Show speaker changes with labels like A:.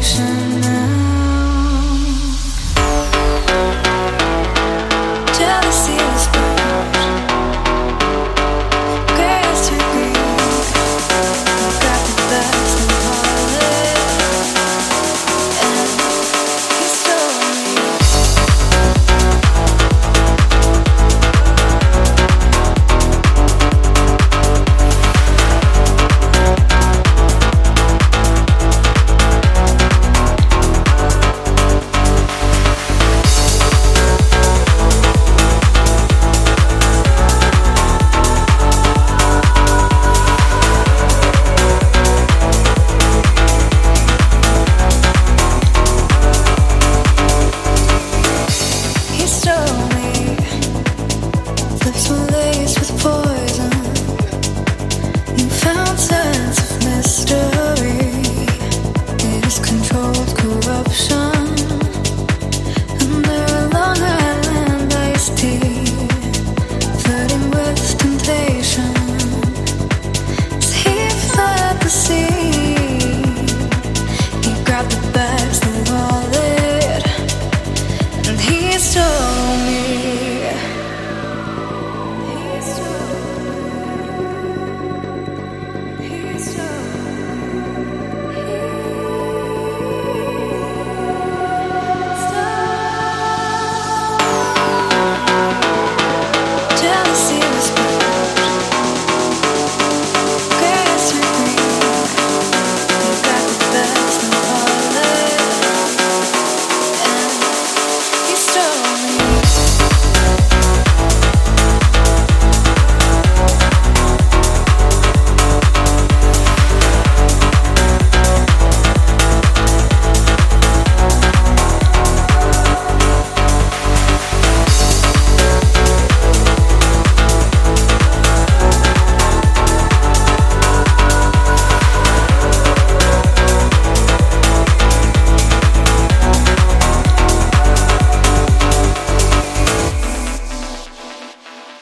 A: 是 with poison.